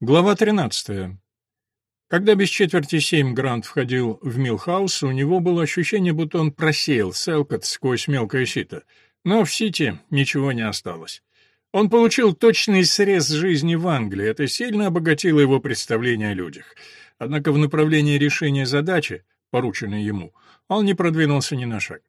Глава 13. Когда без четверти семь Грант входил в Милхаус, у него было ощущение, будто он просеял Селкот сквозь мелкое сито. Но в Сити ничего не осталось. Он получил точный срез жизни в Англии, это сильно обогатило его представление о людях. Однако в направлении решения задачи, порученной ему, он не продвинулся ни на шаг.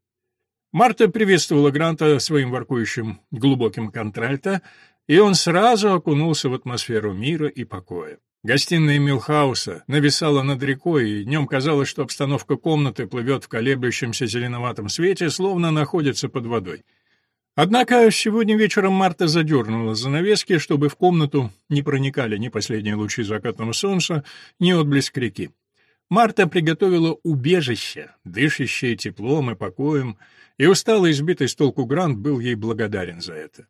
Марта приветствовала Гранта своим воркующим глубоким контральто, и он сразу окунулся в атмосферу мира и покоя. Гостиная Милхауса нависала над рекой, и днем казалось, что обстановка комнаты плывет в колеблющемся зеленоватом свете, словно находится под водой. Однако сегодня вечером Марта задернула занавески, чтобы в комнату не проникали ни последние лучи закатного солнца, ни отблеск реки. Марта приготовила убежище, дышащее теплом и покоем, и усталый избитый с толку Грант был ей благодарен за это.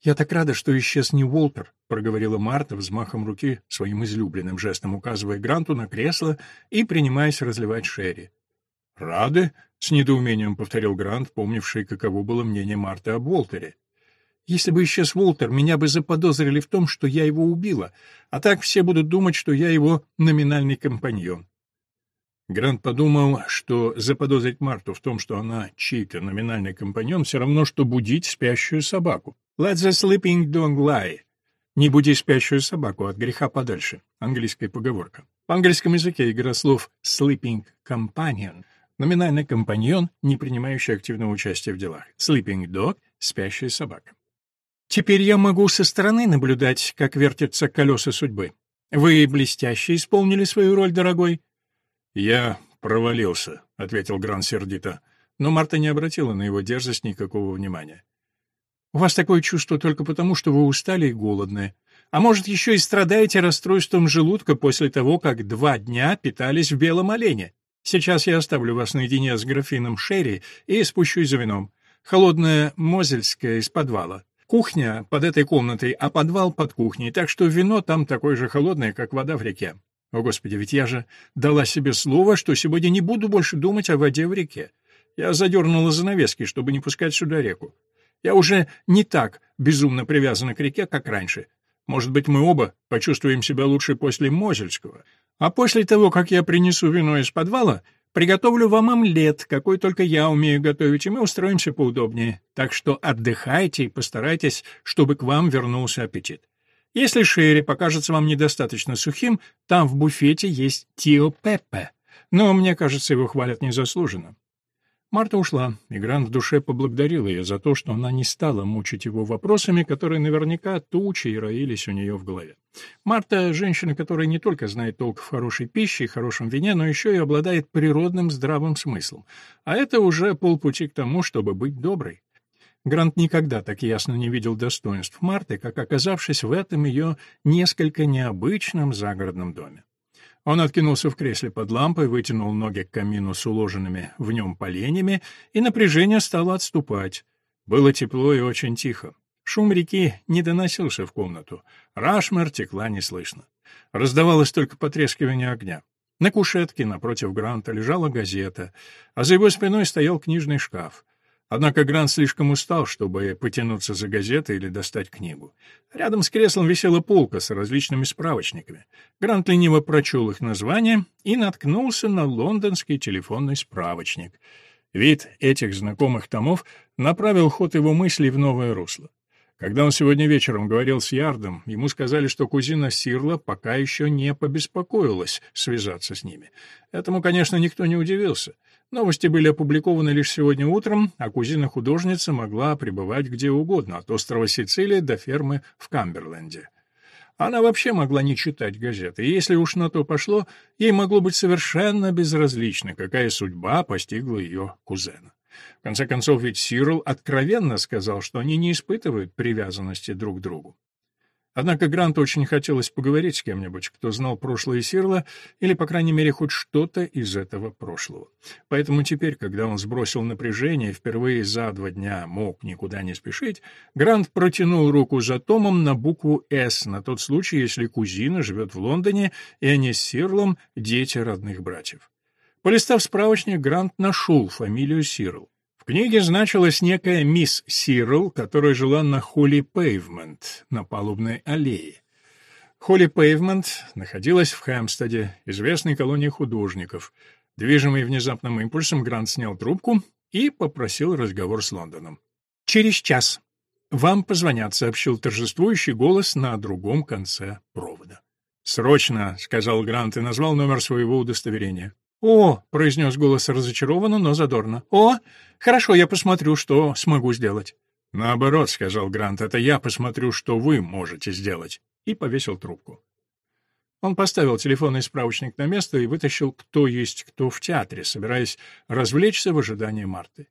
«Я так рада, что исчез не Уолтер», — проговорила Марта взмахом руки, своим излюбленным жестом указывая Гранту на кресло и принимаясь разливать Шерри. «Рады?» — с недоумением повторил Грант, помнивший, каково было мнение Марты об Уолтере. «Если бы исчез Уолтер, меня бы заподозрили в том, что я его убила, а так все будут думать, что я его номинальный компаньон. Грант подумал, что заподозрить Марту в том, что она чей-то номинальный компаньон, все равно, что будить спящую собаку. «Let the sleeping dog lie». «Не буди спящую собаку, от греха подальше» — английская поговорка. В английском языке игра слов «sleeping companion» — номинальный компаньон, не принимающий активного участия в делах. «Sleeping dog» — спящая собака. Теперь я могу со стороны наблюдать, как вертятся колеса судьбы. Вы блестяще исполнили свою роль, дорогой. «Я провалился», — ответил Гран сердито. Но Марта не обратила на его дерзость никакого внимания. «У вас такое чувство только потому, что вы устали и голодны. А может, еще и страдаете расстройством желудка после того, как два дня питались в белом олене. Сейчас я оставлю вас наедине с графином Шерри и спущусь за вином. Холодное мозельское из подвала. Кухня под этой комнатой, а подвал под кухней, так что вино там такое же холодное, как вода в реке. О, Господи, ведь я же дала себе слово, что сегодня не буду больше думать о воде в реке. Я задернула занавески, чтобы не пускать сюда реку. Я уже не так безумно привязана к реке, как раньше. Может быть, мы оба почувствуем себя лучше после Мозельского. А после того, как я принесу вино из подвала, приготовлю вам омлет, какой только я умею готовить, и мы устроимся поудобнее. Так что отдыхайте и постарайтесь, чтобы к вам вернулся аппетит. Если Шерри покажется вам недостаточно сухим, там в буфете есть Тио Пеппе, но мне кажется, его хвалят незаслуженно. Марта ушла, и Грант в душе поблагодарил ее за то, что она не стала мучить его вопросами, которые наверняка тучей роились у нее в голове. Марта — женщина, которая не только знает толк в хорошей пище и хорошем вине, но еще и обладает природным здравым смыслом. А это уже полпути к тому, чтобы быть доброй. Грант никогда так ясно не видел достоинств Марты, как оказавшись в этом ее несколько необычном загородном доме. Он откинулся в кресле под лампой, вытянул ноги к камину с уложенными в нем поленьями, и напряжение стало отступать. Было тепло и очень тихо. Шум реки не доносился в комнату. Рашмер текла неслышно. Раздавалось только потрескивание огня. На кушетке напротив Гранта лежала газета, а за его спиной стоял книжный шкаф. Однако Грант слишком устал, чтобы потянуться за газетой или достать книгу. Рядом с креслом висела полка с различными справочниками. Грант лениво прочел их название и наткнулся на лондонский телефонный справочник. Вид этих знакомых томов направил ход его мыслей в новое русло. Когда он сегодня вечером говорил с Ярдом, ему сказали, что кузина Сирла пока еще не побеспокоилась связаться с ними. Этому, конечно, никто не удивился. Новости были опубликованы лишь сегодня утром, а кузина-художница могла пребывать где угодно, от острова Сицилия до фермы в Камберленде. Она вообще могла не читать газеты, и если уж на то пошло, ей могло быть совершенно безразлично, какая судьба постигла ее кузена. В конце концов, ведь Сирл откровенно сказал, что они не испытывают привязанности друг к другу. Однако Гранту очень хотелось поговорить с кем-нибудь, кто знал прошлое Сирла, или, по крайней мере, хоть что-то из этого прошлого. Поэтому теперь, когда он сбросил напряжение и впервые за два дня мог никуда не спешить, Грант протянул руку за Томом на букву «С» на тот случай, если кузина живет в Лондоне, и они с Сирлом — дети родных братьев. Полистав справочник, Грант нашел фамилию Сирл книге значилась некая мисс Сирл, которая жила на Холли Пейвмент, на палубной аллее. Холли Пейвмент находилась в Хэмстеде, известной колонии художников. Движимый внезапным импульсом, Грант снял трубку и попросил разговор с Лондоном. «Через час. Вам позвонят», — сообщил торжествующий голос на другом конце провода. «Срочно», — сказал Грант и назвал номер своего удостоверения. «О!» — произнес голос разочарованно, но задорно. «О! Хорошо, я посмотрю, что смогу сделать». «Наоборот», — сказал Грант, — «это я посмотрю, что вы можете сделать». И повесил трубку. Он поставил телефонный справочник на место и вытащил «Кто есть кто в театре», собираясь развлечься в ожидании Марты.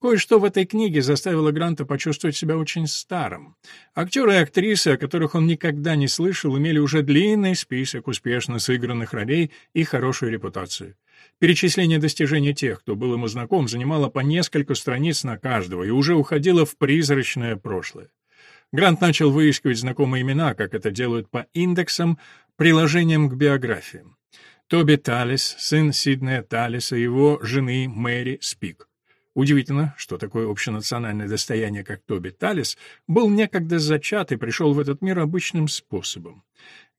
Кое-что в этой книге заставило Гранта почувствовать себя очень старым. Актеры и актрисы, о которых он никогда не слышал, имели уже длинный список успешно сыгранных ролей и хорошую репутацию. Перечисление достижений тех, кто был ему знаком, занимало по несколько страниц на каждого и уже уходило в призрачное прошлое. Грант начал выискивать знакомые имена, как это делают по индексам, приложениям к биографиям. Тоби Талис, сын Сиднея Талиса, его жены Мэри Спик. Удивительно, что такое общенациональное достояние, как Тоби Талис, был некогда зачат и пришел в этот мир обычным способом.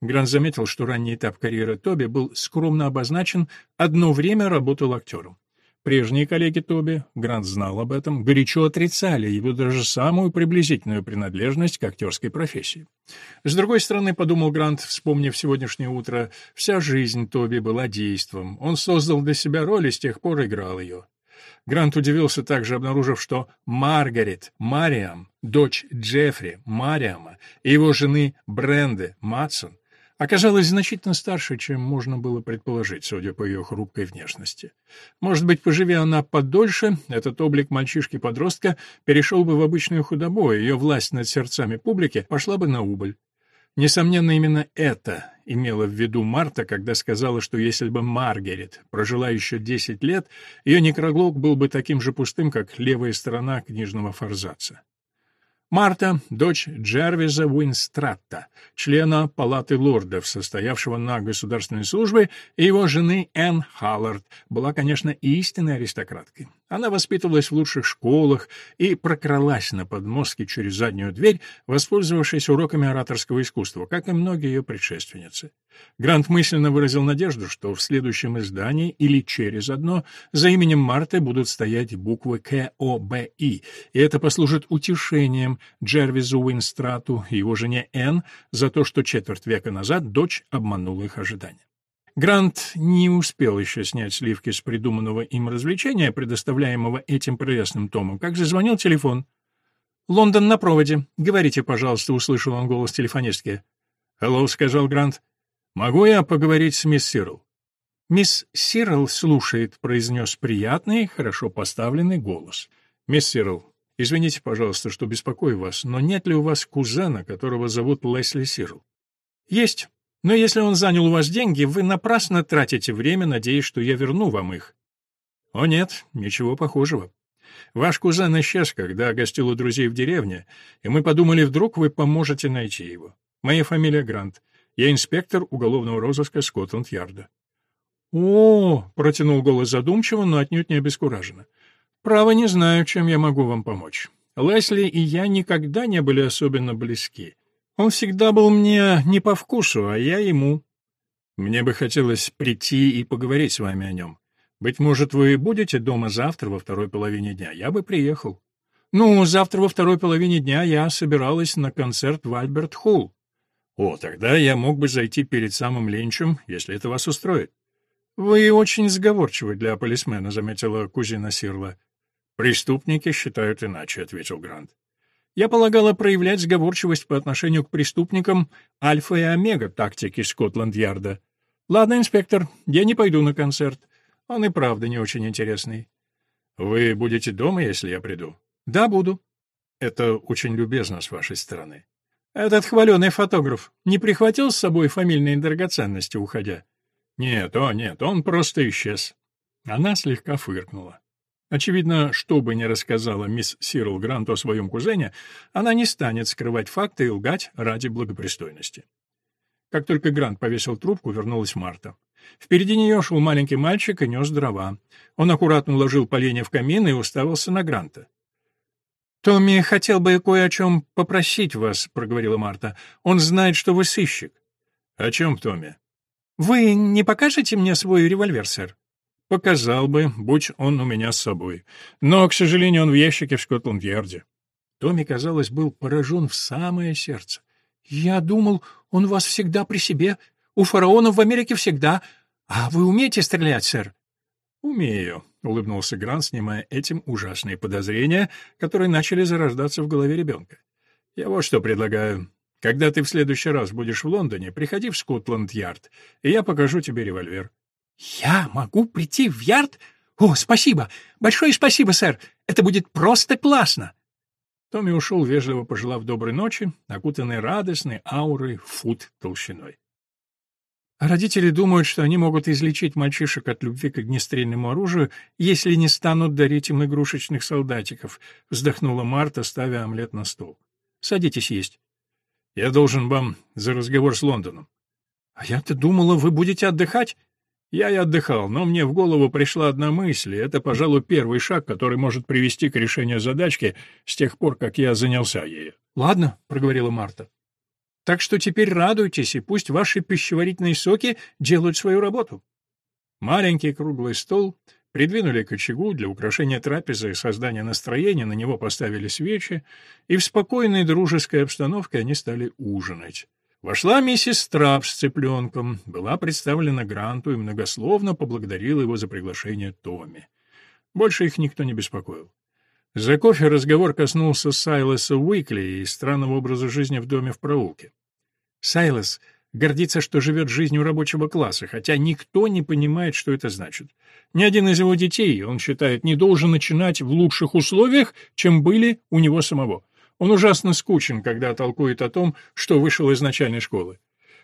Грант заметил, что ранний этап карьеры Тоби был скромно обозначен, одно время работал актером. Прежние коллеги Тоби, Грант знал об этом, горячо отрицали его даже самую приблизительную принадлежность к актерской профессии. С другой стороны, подумал Грант, вспомнив сегодняшнее утро, вся жизнь Тоби была действом. Он создал для себя роль и с тех пор играл ее. Грант удивился также, обнаружив, что Маргарет, Мариам, дочь Джеффри, Мариама и его жены Бренды, Матсон, оказалась значительно старше, чем можно было предположить, судя по ее хрупкой внешности. Может быть, поживи она подольше, этот облик мальчишки-подростка перешел бы в обычную худобу, и ее власть над сердцами публики пошла бы на убыль. Несомненно, именно это имела в виду Марта, когда сказала, что если бы Маргарет прожила еще 10 лет, ее некроглок был бы таким же пустым, как левая сторона книжного форзаца. Марта, дочь Джервиза Уинстратта, члена Палаты лордов, состоявшего на государственной службе, и его жены Энн Халлард, была, конечно, истинной аристократкой. Она воспитывалась в лучших школах и прокралась на подмостке через заднюю дверь, воспользовавшись уроками ораторского искусства, как и многие ее предшественницы. Грант мысленно выразил надежду, что в следующем издании или через одно за именем Марты будут стоять буквы КОБИ, и это послужит утешением Джервизу Уинстрату и его жене Энн за то, что четверть века назад дочь обманула их ожидания. Грант не успел еще снять сливки с придуманного им развлечения, предоставляемого этим прелестным томом, как зазвонил телефон. «Лондон на проводе. Говорите, пожалуйста», — услышал он голос телефонистки. «Hello», — сказал Грант. «Могу я поговорить с мисс Сирл?» «Мисс Сирл слушает», — произнес приятный, хорошо поставленный голос. «Мисс Сирл, извините, пожалуйста, что беспокою вас, но нет ли у вас кузена, которого зовут Лесли Сирл?» «Есть. Но если он занял у вас деньги, вы напрасно тратите время, надеясь, что я верну вам их. О нет, ничего похожего. Ваш кузен исчез, когда гостил у друзей в деревне, и мы подумали, вдруг вы поможете найти его. Моя фамилия Грант. Я инспектор уголовного розыска Скотланд-Ярда. О, протянул голос задумчиво, но отнюдь не обескураженно. Право не знаю, чем я могу вам помочь. Лесли и я никогда не были особенно близки. Он всегда был мне не по вкусу, а я ему. Мне бы хотелось прийти и поговорить с вами о нем. Быть может, вы будете дома завтра во второй половине дня? Я бы приехал. Ну, завтра во второй половине дня я собиралась на концерт в Альберт-Холл. О, тогда я мог бы зайти перед самым ленчем, если это вас устроит. Вы очень сговорчивы для полисмена, заметила кузина Сирла. Преступники считают иначе, ответил Грант. Я полагала проявлять сговорчивость по отношению к преступникам альфа и омега тактики Скотланд-Ярда. Ладно, инспектор, я не пойду на концерт. Он и правда не очень интересный. Вы будете дома, если я приду? Да, буду. Это очень любезно с вашей стороны. Этот хваленый фотограф не прихватил с собой фамильные драгоценности, уходя? Нет, о нет, он просто исчез. Она слегка фыркнула. Очевидно, что бы ни рассказала мисс Сирл Грант о своем кузене, она не станет скрывать факты и лгать ради благопристойности. Как только Грант повесил трубку, вернулась Марта. Впереди нее шел маленький мальчик и нес дрова. Он аккуратно уложил поленья в камин и уставился на Гранта. «Томми хотел бы кое о чем попросить вас», — проговорила Марта. «Он знает, что вы сыщик». «О чем, Томми?» «Вы не покажете мне свой револьвер, сэр?» «Показал бы, будь он у меня с собой. Но, к сожалению, он в ящике в Скотланд-Ярде». Томми, казалось, был поражен в самое сердце. «Я думал, он у вас всегда при себе. У фараонов в Америке всегда. А вы умеете стрелять, сэр?» «Умею», — улыбнулся Грант, снимая этим ужасные подозрения, которые начали зарождаться в голове ребенка. «Я вот что предлагаю. Когда ты в следующий раз будешь в Лондоне, приходи в Скотланд-Ярд, и я покажу тебе револьвер». «Я могу прийти в Ярд? О, спасибо! Большое спасибо, сэр! Это будет просто классно!» Томми ушел, вежливо пожелав доброй ночи, окутанный радостной аурой фут толщиной. Родители думают, что они могут излечить мальчишек от любви к огнестрельному оружию, если не станут дарить им игрушечных солдатиков, вздохнула Марта, ставя омлет на стол. Садитесь есть. Я должен вам за разговор с Лондоном. А я-то думала, вы будете отдыхать. Я и отдыхал, но мне в голову пришла одна мысль, и это, пожалуй, первый шаг, который может привести к решению задачки с тех пор, как я занялся ею. Ладно, проговорила Марта. Так что теперь радуйтесь, и пусть ваши пищеварительные соки делают свою работу. Маленький круглый стол придвинули к очагу для украшения трапезы и создания настроения, на него поставили свечи, и в спокойной дружеской обстановке они стали ужинать. Вошла миссис Трап с цыпленком, была представлена Гранту и многословно поблагодарила его за приглашение Томми. Больше их никто не беспокоил. За кофе разговор коснулся Сайлоса Уикли и странного образа жизни в доме в проулке. Сайлос гордится, что живет жизнью рабочего класса, хотя никто не понимает, что это значит. Ни один из его детей, он считает, не должен начинать в лучших условиях, чем были у него самого. Он ужасно скучен, когда толкует о том, что вышел из начальной школы.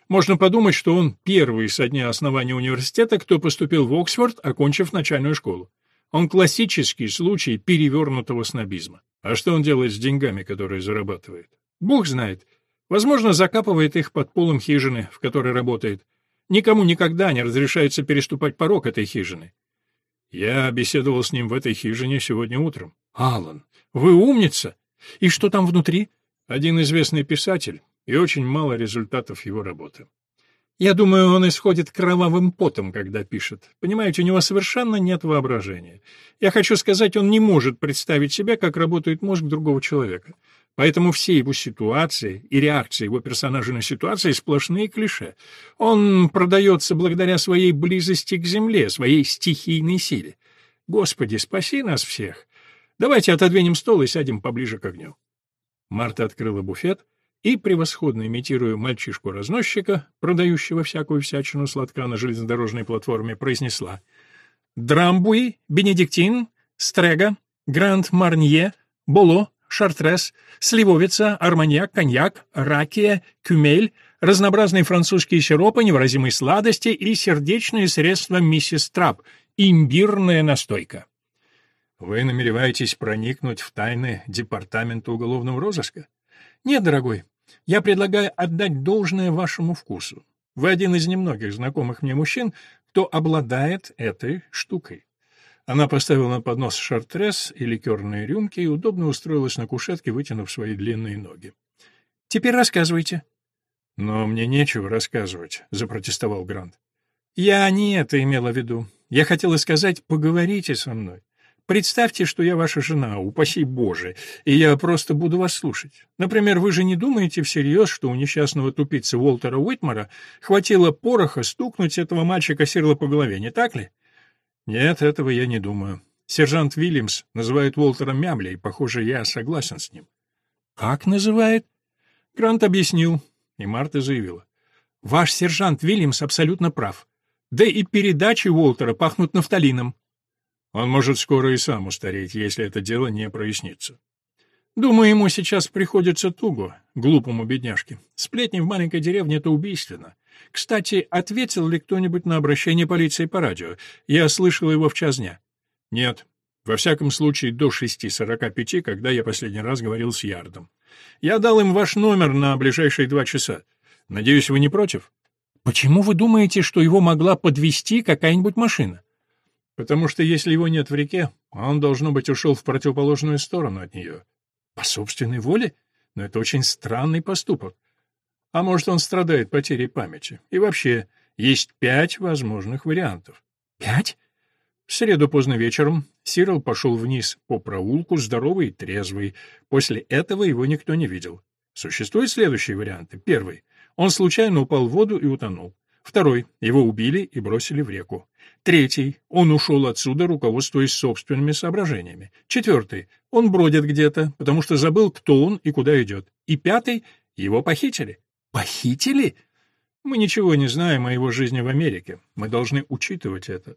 Можно подумать, что он первый со дня основания университета, кто поступил в Оксфорд, окончив начальную школу. Он классический случай перевернутого снобизма. А что он делает с деньгами, которые зарабатывает? Бог знает. Возможно, закапывает их под полом хижины, в которой работает. Никому никогда не разрешается переступать порог этой хижины. Я беседовал с ним в этой хижине сегодня утром. Алан, вы умница! И что там внутри? Один известный писатель, и очень мало результатов его работы. Я думаю, он исходит кровавым потом, когда пишет. Понимаете, у него совершенно нет воображения. Я хочу сказать, он не может представить себя, как работает мозг другого человека. Поэтому все его ситуации и реакции его персонажа на ситуации сплошные клише. Он продается благодаря своей близости к земле, своей стихийной силе. Господи, спаси нас всех. Давайте отодвинем стол и сядем поближе к огню. Марта открыла буфет и, превосходно имитируя мальчишку-разносчика, продающего всякую всячину сладка на железнодорожной платформе, произнесла «Драмбуи, Бенедиктин, Стрега, Гранд Марнье, Боло, Шартрес, Сливовица, Арманьяк, Коньяк, Ракия, Кюмель, разнообразные французские сиропы невыразимой сладости и сердечные средства миссис Трап, имбирная настойка». «Вы намереваетесь проникнуть в тайны Департамента уголовного розыска?» «Нет, дорогой, я предлагаю отдать должное вашему вкусу. Вы один из немногих знакомых мне мужчин, кто обладает этой штукой. Она поставила на поднос шартрес и ликерные рюмки и удобно устроилась на кушетке, вытянув свои длинные ноги. «Теперь рассказывайте». «Но мне нечего рассказывать», — запротестовал Грант. «Я не это имела в виду. Я хотела сказать, поговорите со мной. Представьте, что я ваша жена, упаси Боже, и я просто буду вас слушать. Например, вы же не думаете всерьез, что у несчастного тупицы Уолтера Уитмара хватило пороха стукнуть этого мальчика Сирла по голове, не так ли? Нет, этого я не думаю. Сержант Вильямс называет Уолтера Мямля, и, похоже, я согласен с ним. Как называет? Грант объяснил, и Марта заявила. Ваш сержант Вильямс абсолютно прав. Да и передачи Уолтера пахнут нафталином. Он может скоро и сам устареть, если это дело не прояснится. Думаю, ему сейчас приходится туго, глупому бедняжке. Сплетни в маленькой деревне — это убийственно. Кстати, ответил ли кто-нибудь на обращение полиции по радио? Я слышал его в час дня. Нет. Во всяком случае, до шести сорока пяти, когда я последний раз говорил с Ярдом. Я дал им ваш номер на ближайшие два часа. Надеюсь, вы не против? Почему вы думаете, что его могла подвести какая-нибудь машина? Потому что если его нет в реке, он, должно быть, ушел в противоположную сторону от нее. По собственной воле? Но это очень странный поступок. А может, он страдает потерей памяти. И вообще, есть пять возможных вариантов. Пять? В среду поздно вечером Сирил пошел вниз по проулку, здоровый и трезвый. После этого его никто не видел. Существуют следующие варианты. Первый. Он случайно упал в воду и утонул. Второй. Его убили и бросили в реку. Третий. Он ушел отсюда, руководствуясь собственными соображениями. Четвертый. Он бродит где-то, потому что забыл, кто он и куда идет. И пятый. Его похитили. Похитили? Мы ничего не знаем о его жизни в Америке. Мы должны учитывать это.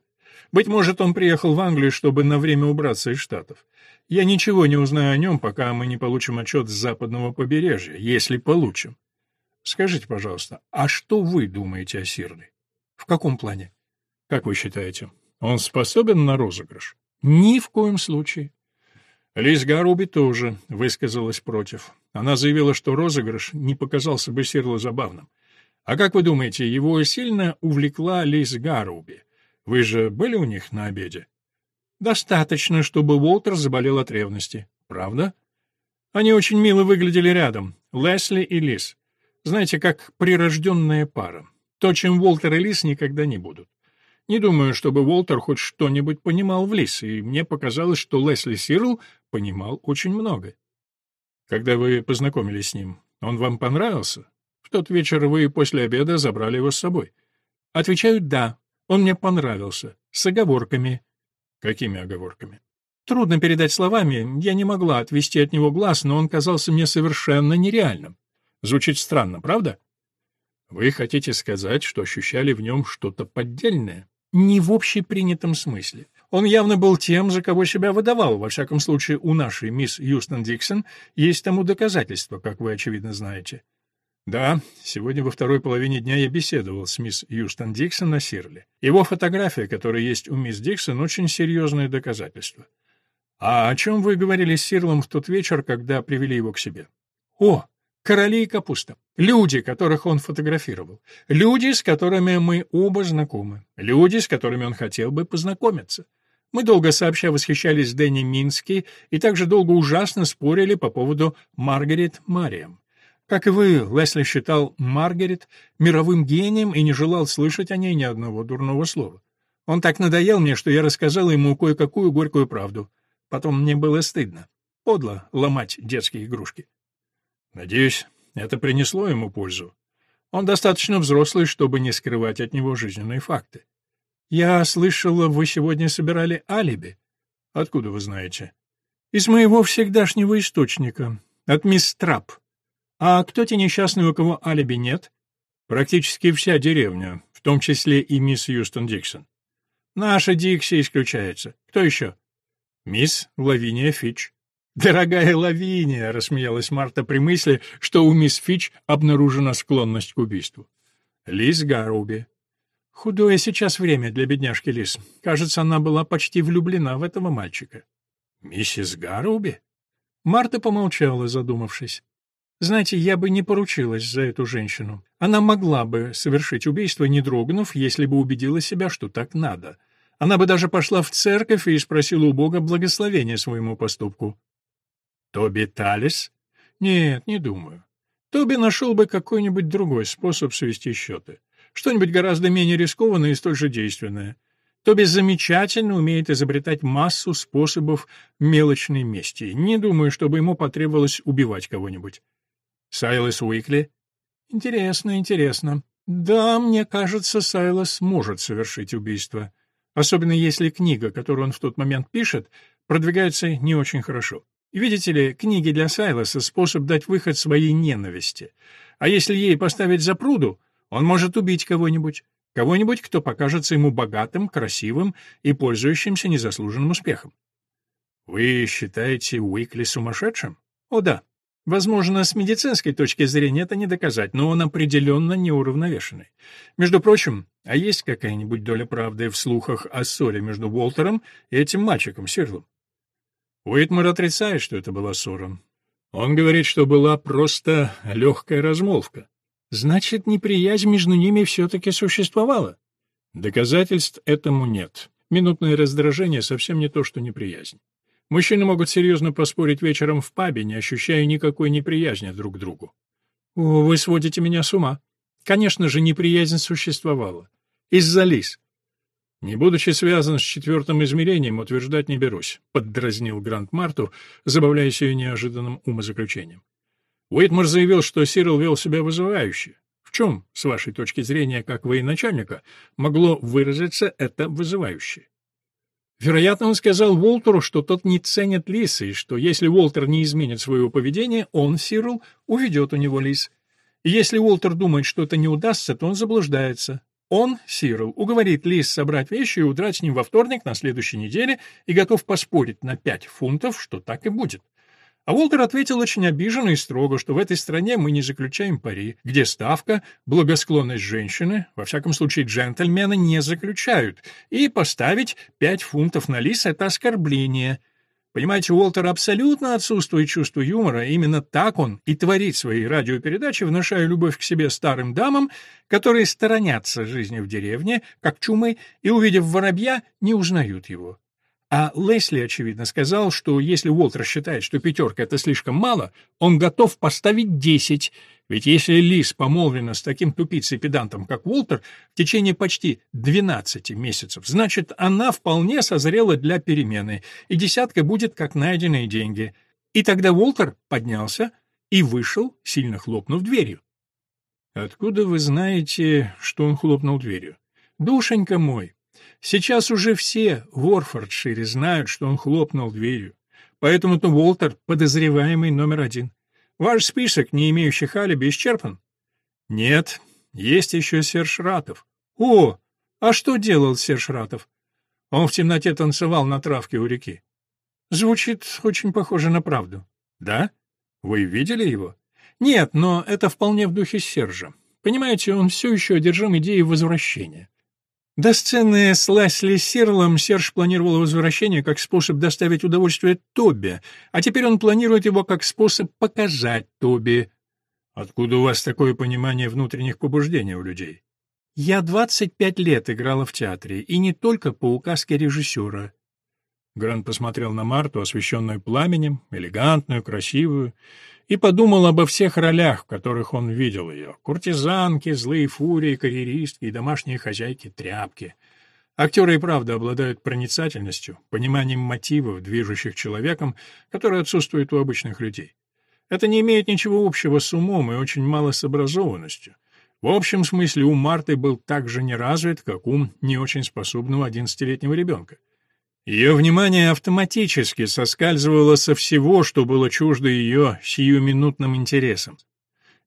Быть может, он приехал в Англию, чтобы на время убраться из Штатов. Я ничего не узнаю о нем, пока мы не получим отчет с западного побережья, если получим. Скажите, пожалуйста, а что вы думаете о Сирли? В каком плане? Как вы считаете, он способен на розыгрыш? Ни в коем случае. Лиз Гаруби тоже высказалась против. Она заявила, что розыгрыш не показался бы Сирлу забавным. А как вы думаете, его сильно увлекла Лиз Гаруби? Вы же были у них на обеде? Достаточно, чтобы Уолтер заболел от ревности. Правда? Они очень мило выглядели рядом, Лесли и Лиз. Знаете, как прирожденная пара. То, чем Уолтер и Лиз никогда не будут. Не думаю, чтобы Уолтер хоть что-нибудь понимал в Лиз, и мне показалось, что Лесли Сирл понимал очень много. Когда вы познакомились с ним, он вам понравился? В тот вечер вы после обеда забрали его с собой. Отвечаю «да». Он мне понравился. С оговорками. Какими оговорками? Трудно передать словами. Я не могла отвести от него глаз, но он казался мне совершенно нереальным. Звучит странно, правда? Вы хотите сказать, что ощущали в нем что-то поддельное? Не в общепринятом смысле. Он явно был тем, за кого себя выдавал. Во всяком случае, у нашей мисс Юстон Диксон есть тому доказательства, как вы, очевидно, знаете. Да, сегодня во второй половине дня я беседовал с мисс Юстон Диксон на Сирле. Его фотография, которая есть у мисс Диксон, очень серьезное доказательство. А о чем вы говорили с Сирлом в тот вечер, когда привели его к себе? О, короли и капуста. Люди, которых он фотографировал. Люди, с которыми мы оба знакомы. Люди, с которыми он хотел бы познакомиться. Мы долго сообща восхищались Дэнни Мински и также долго ужасно спорили по поводу Маргарет Мариам. Как и вы, Лесли считал Маргарет мировым гением и не желал слышать о ней ни одного дурного слова. Он так надоел мне, что я рассказал ему кое-какую горькую правду. Потом мне было стыдно. Подло ломать детские игрушки. Надеюсь, это принесло ему пользу. Он достаточно взрослый, чтобы не скрывать от него жизненные факты. Я слышала, вы сегодня собирали алиби. Откуда вы знаете? Из моего всегдашнего источника, от мисс Трап. А кто те несчастные, у кого алиби нет? Практически вся деревня, в том числе и мисс Юстон Диксон. Наша Дикси исключается. Кто еще? Мисс Лавиния Фич. «Дорогая Лавиния!» — рассмеялась Марта при мысли, что у мисс Фич обнаружена склонность к убийству. Лиз Гаруби. Худое сейчас время для бедняжки Лиз. Кажется, она была почти влюблена в этого мальчика. «Миссис Гаруби?» Марта помолчала, задумавшись. Знаете, я бы не поручилась за эту женщину. Она могла бы совершить убийство, не дрогнув, если бы убедила себя, что так надо. Она бы даже пошла в церковь и спросила у Бога благословения своему поступку. Тоби Талис? Нет, не думаю. Тоби нашел бы какой-нибудь другой способ свести счеты. Что-нибудь гораздо менее рискованное и столь же действенное. Тоби замечательно умеет изобретать массу способов мелочной мести. Не думаю, чтобы ему потребовалось убивать кого-нибудь. Сайлас Уикли? Интересно, интересно. Да, мне кажется, Сайлас может совершить убийство. Особенно если книга, которую он в тот момент пишет, продвигается не очень хорошо. Видите ли, книги для Сайлоса — способ дать выход своей ненависти. А если ей поставить запруду, он может убить кого-нибудь. Кого-нибудь, кто покажется ему богатым, красивым и пользующимся незаслуженным успехом. Вы считаете Уикли сумасшедшим? О да. Возможно, с медицинской точки зрения это не доказать, но он определенно неуравновешенный. Между прочим, а есть какая-нибудь доля правды в слухах о ссоре между Уолтером и этим мальчиком Сирлом? Уитмар отрицает, что это была ссора. Он говорит, что была просто легкая размолвка. Значит, неприязнь между ними все-таки существовала? Доказательств этому нет. Минутное раздражение совсем не то, что неприязнь. Мужчины могут серьезно поспорить вечером в пабе, не ощущая никакой неприязни друг к другу. О, вы сводите меня с ума. Конечно же, неприязнь существовала. Из-за лис. Не будучи связан с четвертым измерением, утверждать не берусь, поддразнил Грант Марту, забавляясь ее неожиданным умозаключением. Уитмор заявил, что Сирил вел себя вызывающе. В чем, с вашей точки зрения, как военачальника, могло выразиться это вызывающе? Вероятно, он сказал Уолтеру, что тот не ценит лисы, и что если Уолтер не изменит своего поведения, он, Сирл, уведет у него лис. И если Уолтер думает, что это не удастся, то он заблуждается. Он, Сирл, уговорит Лис собрать вещи и удрать с ним во вторник на следующей неделе и готов поспорить на пять фунтов, что так и будет. А Уолтер ответил очень обиженно и строго, что в этой стране мы не заключаем пари, где ставка, благосклонность женщины, во всяком случае джентльмены не заключают, и поставить пять фунтов на лис — это оскорбление. Понимаете, у Уолтера абсолютно отсутствует чувство юмора, именно так он и творит свои радиопередачи, внушая любовь к себе старым дамам, которые сторонятся жизни в деревне, как чумы, и, увидев воробья, не узнают его. А Лесли, очевидно, сказал, что если Уолтер считает, что пятерка — это слишком мало, он готов поставить десять, ведь если Лис помолвлена с таким тупицей-педантом, как Уолтер, в течение почти двенадцати месяцев, значит, она вполне созрела для перемены, и десятка будет как найденные деньги. И тогда Уолтер поднялся и вышел, сильно хлопнув дверью. «Откуда вы знаете, что он хлопнул дверью?» «Душенька мой, Сейчас уже все в Орфордшире знают, что он хлопнул дверью. Поэтому-то Уолтер — подозреваемый номер один. Ваш список, не имеющих алиби, исчерпан? Нет, есть еще Серж Ратов. О, а что делал Серж Ратов? Он в темноте танцевал на травке у реки. Звучит очень похоже на правду. Да? Вы видели его? Нет, но это вполне в духе Сержа. Понимаете, он все еще одержим идеей возвращения. До сцены с Лесли Сирлом Серж планировал возвращение как способ доставить удовольствие Тоби, а теперь он планирует его как способ показать Тоби. Откуда у вас такое понимание внутренних побуждений у людей? Я 25 лет играла в театре, и не только по указке режиссера. Грант посмотрел на Марту, освещенную пламенем, элегантную, красивую, и подумал обо всех ролях, в которых он видел ее. Куртизанки, злые фурии, карьеристки и домашние хозяйки-тряпки. Актеры и правда обладают проницательностью, пониманием мотивов, движущих человеком, которые отсутствуют у обычных людей. Это не имеет ничего общего с умом и очень мало с образованностью. В общем смысле ум Марты был так же неразвит, как ум не очень способного одиннадцатилетнего ребенка. Ее внимание автоматически соскальзывало со всего, что было чуждо ее сиюминутным интересам.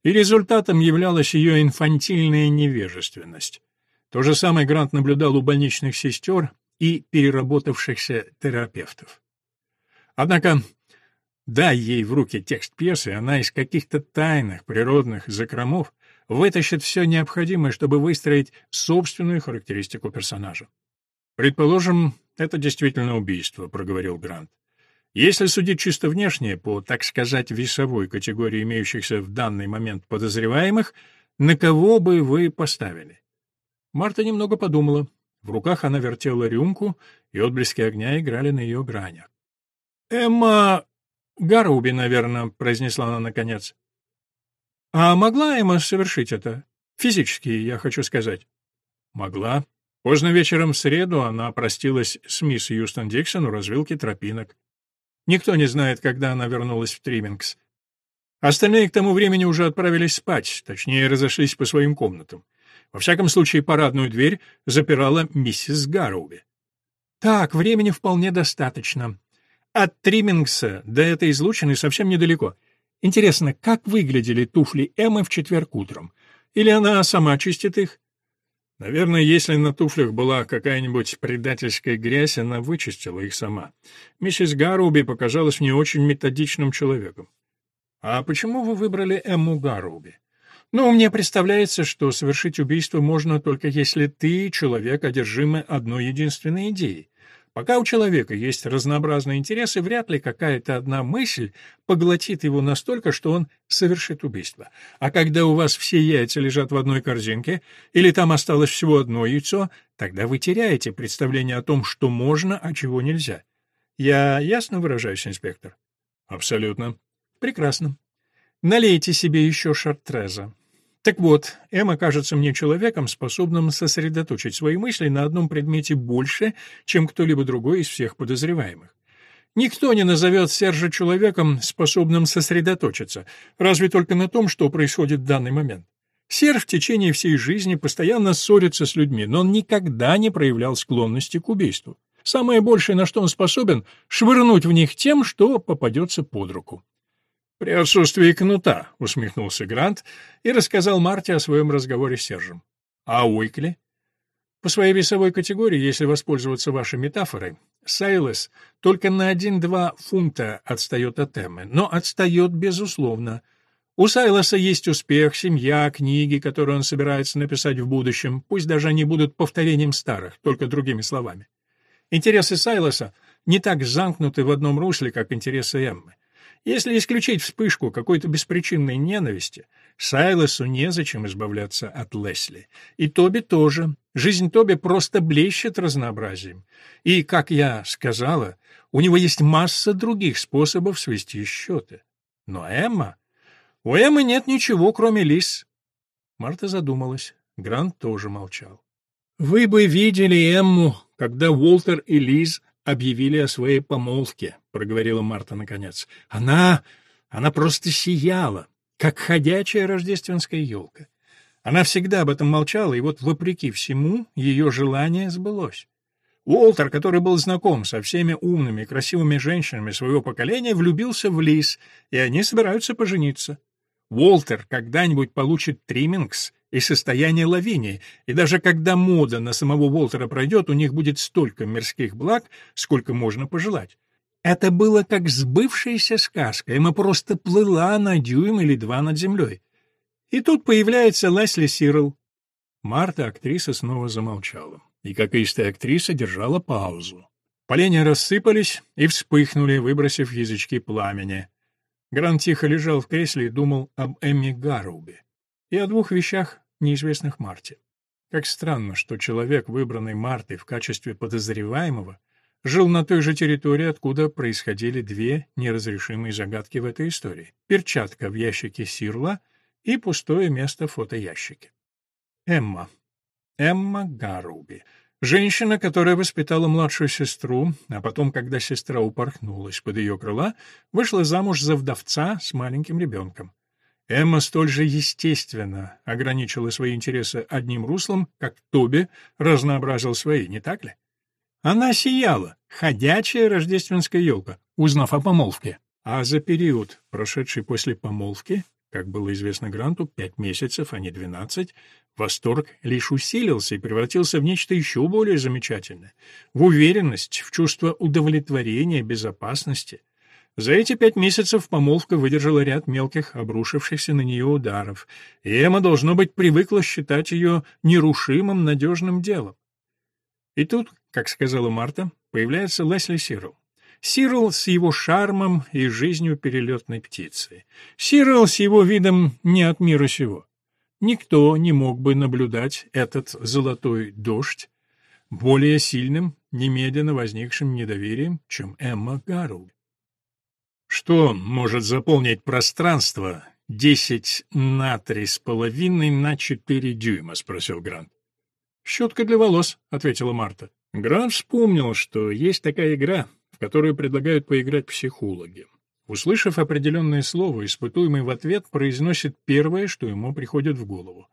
И результатом являлась ее инфантильная невежественность. То же самое Грант наблюдал у больничных сестер и переработавшихся терапевтов. Однако, дай ей в руки текст пьесы, она из каких-то тайных природных закромов вытащит все необходимое, чтобы выстроить собственную характеристику персонажа. Предположим, это действительно убийство, проговорил Грант. Если судить чисто внешне, по, так сказать, весовой категории имеющихся в данный момент подозреваемых, на кого бы вы поставили? Марта немного подумала. В руках она вертела рюмку, и отблески огня играли на ее гранях. «Эмма Гаруби, наверное», — произнесла она наконец. «А могла Эмма совершить это? Физически, я хочу сказать». «Могла», Поздно вечером в среду она простилась с мисс Юстон Диксон у развилки тропинок. Никто не знает, когда она вернулась в Тримингс. Остальные к тому времени уже отправились спать, точнее, разошлись по своим комнатам. Во всяком случае, парадную дверь запирала миссис Гарроуби. Так, времени вполне достаточно. От Тримингса до этой излучины совсем недалеко. Интересно, как выглядели туфли Эммы в четверг утром? Или она сама чистит их? Наверное, если на туфлях была какая-нибудь предательская грязь, она вычистила их сама. Миссис Гаруби показалась мне очень методичным человеком. «А почему вы выбрали Эмму Гаруби?» «Ну, мне представляется, что совершить убийство можно только если ты человек, одержимый одной единственной идеей. Пока у человека есть разнообразные интересы, вряд ли какая-то одна мысль поглотит его настолько, что он совершит убийство. А когда у вас все яйца лежат в одной корзинке, или там осталось всего одно яйцо, тогда вы теряете представление о том, что можно, а чего нельзя. Я ясно выражаюсь, инспектор? Абсолютно. Прекрасно. Налейте себе еще шартреза. Так вот, Эмма кажется мне человеком, способным сосредоточить свои мысли на одном предмете больше, чем кто-либо другой из всех подозреваемых. Никто не назовет Сержа человеком, способным сосредоточиться, разве только на том, что происходит в данный момент. Серж в течение всей жизни постоянно ссорится с людьми, но он никогда не проявлял склонности к убийству. Самое большее, на что он способен, швырнуть в них тем, что попадется под руку. «При отсутствии кнута», — усмехнулся Грант и рассказал Марте о своем разговоре с Сержем. «А Уикли?» «По своей весовой категории, если воспользоваться вашей метафорой, Сайлес только на 1-2 фунта отстает от Эммы, но отстает безусловно. У Сайлоса есть успех, семья, книги, которые он собирается написать в будущем, пусть даже они будут повторением старых, только другими словами. Интересы Сайлоса не так замкнуты в одном русле, как интересы Эммы. Если исключить вспышку какой-то беспричинной ненависти, Сайлосу незачем избавляться от Лесли. И Тоби тоже. Жизнь Тоби просто блещет разнообразием. И, как я сказала, у него есть масса других способов свести счеты. Но Эмма... У Эммы нет ничего, кроме Лис. Марта задумалась. Грант тоже молчал. «Вы бы видели Эмму, когда Уолтер и Лиз объявили о своей помолвке», — проговорила Марта наконец. «Она... она просто сияла, как ходячая рождественская елка. Она всегда об этом молчала, и вот, вопреки всему, ее желание сбылось. Уолтер, который был знаком со всеми умными и красивыми женщинами своего поколения, влюбился в Лиз, и они собираются пожениться. Уолтер когда-нибудь получит триммингс и состояние Лавинии, и даже когда мода на самого Уолтера пройдет, у них будет столько мирских благ, сколько можно пожелать. Это было как сбывшаяся сказка, Эмма просто плыла на дюйм или два над землей. И тут появляется Лесли Сирл. Марта, актриса, снова замолчала, и, как истая актриса, держала паузу. Поленья рассыпались и вспыхнули, выбросив язычки пламени. Грант тихо лежал в кресле и думал об Эмми Гарроуби и о двух вещах, неизвестных Марте. Как странно, что человек, выбранный Мартой в качестве подозреваемого, жил на той же территории, откуда происходили две неразрешимые загадки в этой истории. Перчатка в ящике Сирла и пустое место в фотоящике. Эмма. Эмма Гаруби. Женщина, которая воспитала младшую сестру, а потом, когда сестра упорхнулась под ее крыла, вышла замуж за вдовца с маленьким ребенком. Эмма столь же естественно ограничила свои интересы одним руслом, как Тоби разнообразил свои, не так ли? Она сияла, ходячая рождественская елка, узнав о помолвке. А за период, прошедший после помолвки, как было известно Гранту, пять месяцев, а не двенадцать, восторг лишь усилился и превратился в нечто еще более замечательное, в уверенность, в чувство удовлетворения, безопасности. За эти пять месяцев помолвка выдержала ряд мелких, обрушившихся на нее ударов, и Эмма, должно быть, привыкла считать ее нерушимым, надежным делом. И тут, как сказала Марта, появляется Лесли Сирл. Сирл с его шармом и жизнью перелетной птицы. Сирл с его видом не от мира сего. Никто не мог бы наблюдать этот золотой дождь более сильным, немедленно возникшим недоверием, чем Эмма Гарроу. Что может заполнить пространство 10 на три с половиной на 4 дюйма, спросил Грант. «Щетка для волос», — ответила Марта. Грант вспомнил, что есть такая игра, в которую предлагают поиграть психологи. Услышав определенное слово, испытуемый в ответ произносит первое, что ему приходит в голову.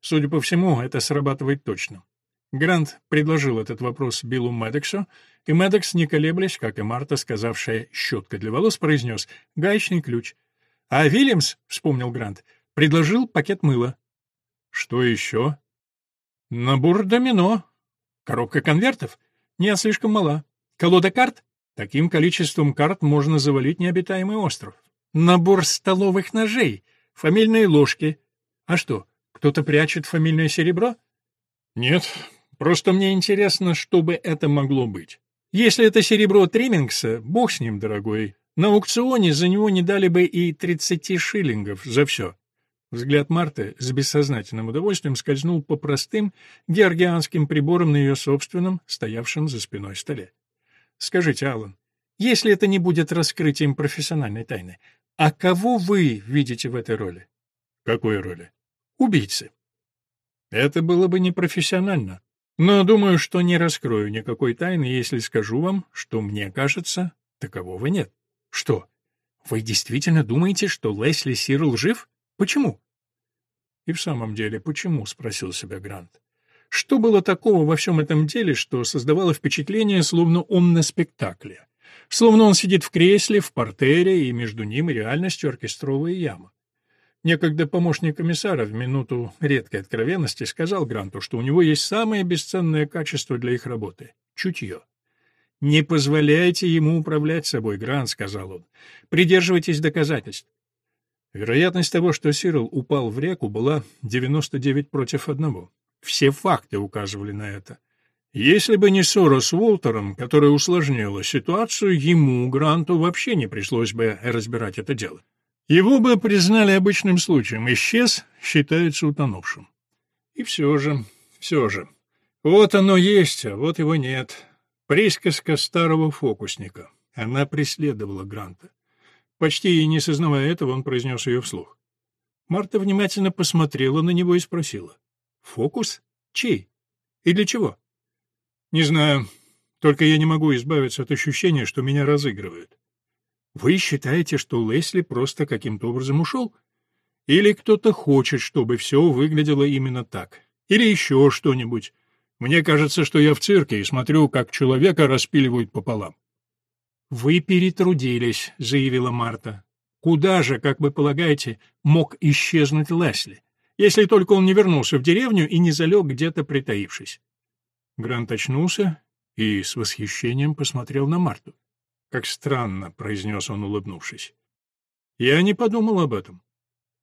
Судя по всему, это срабатывает точно. Грант предложил этот вопрос Биллу Медексу, и Медекс, не колеблясь, как и Марта, сказавшая «щетка для волос», произнес «гаечный ключ». А Вильямс, — вспомнил Грант, — предложил пакет мыла. «Что еще?» Набор домино. Коробка конвертов. Не слишком мала. Колода карт. Таким количеством карт можно завалить необитаемый остров. Набор столовых ножей. Фамильные ложки. А что, кто-то прячет фамильное серебро? Нет, просто мне интересно, что бы это могло быть. Если это серебро Триммингса, бог с ним, дорогой. На аукционе за него не дали бы и 30 шиллингов за все. Взгляд Марты с бессознательным удовольствием скользнул по простым георгианским приборам на ее собственном, стоявшем за спиной столе. «Скажите, Аллан, если это не будет раскрытием профессиональной тайны, А кого вы видите в этой роли? Какой роли? Убийцы. Это было бы непрофессионально. Но думаю, что не раскрою никакой тайны, если скажу вам, что мне кажется, такового нет. Что? Вы действительно думаете, что Лесли Сирл жив? Почему? И в самом деле, почему, спросил себя Грант. Что было такого во всем этом деле, что создавало впечатление, словно он на спектакле? Словно он сидит в кресле, в портере, и между ним и реальностью оркестровая яма. Некогда помощник комиссара в минуту редкой откровенности сказал Гранту, что у него есть самое бесценное качество для их работы — чутье. «Не позволяйте ему управлять собой, Грант», — сказал он. «Придерживайтесь доказательств». Вероятность того, что Сирил упал в реку, была 99 против одного. Все факты указывали на это. Если бы не ссора с Уолтером, которая усложнила ситуацию, ему, Гранту, вообще не пришлось бы разбирать это дело. Его бы признали обычным случаем, исчез, считается утонувшим. И все же, все же. Вот оно есть, а вот его нет. Присказка старого фокусника. Она преследовала Гранта. Почти не сознавая этого, он произнес ее вслух. Марта внимательно посмотрела на него и спросила. «Фокус? Чей? И для чего?» «Не знаю. Только я не могу избавиться от ощущения, что меня разыгрывают. Вы считаете, что Лесли просто каким-то образом ушел? Или кто-то хочет, чтобы все выглядело именно так? Или еще что-нибудь? Мне кажется, что я в цирке и смотрю, как человека распиливают пополам. «Вы перетрудились», — заявила Марта. «Куда же, как вы полагаете, мог исчезнуть Лесли, если только он не вернулся в деревню и не залег где-то притаившись?» Грант очнулся и с восхищением посмотрел на Марту. «Как странно», — произнес он, улыбнувшись. «Я не подумал об этом.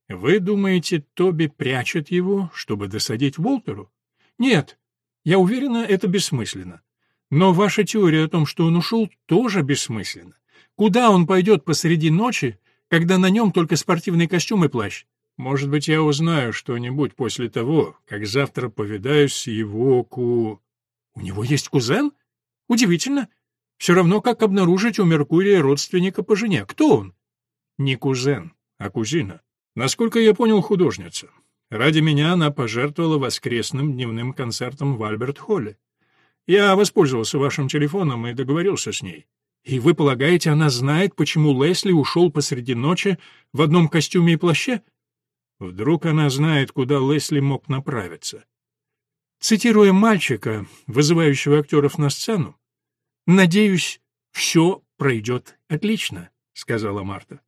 Вы думаете, Тоби прячет его, чтобы досадить Уолтеру? Нет, я уверена, это бессмысленно. Но ваша теория о том, что он ушел, тоже бессмысленна. Куда он пойдет посреди ночи, когда на нем только спортивный костюм и плащ? Может быть, я узнаю что-нибудь после того, как завтра повидаюсь с его ку... У него есть кузен? Удивительно. Все равно, как обнаружить у Меркурия родственника по жене. Кто он? Не кузен, а кузина. Насколько я понял, художница. Ради меня она пожертвовала воскресным дневным концертом в Альберт-Холле. Я воспользовался вашим телефоном и договорился с ней. И вы полагаете, она знает, почему Лесли ушел посреди ночи в одном костюме и плаще? Вдруг она знает, куда Лесли мог направиться. Цитируя мальчика, вызывающего актеров на сцену, «Надеюсь, все пройдет отлично», — сказала Марта.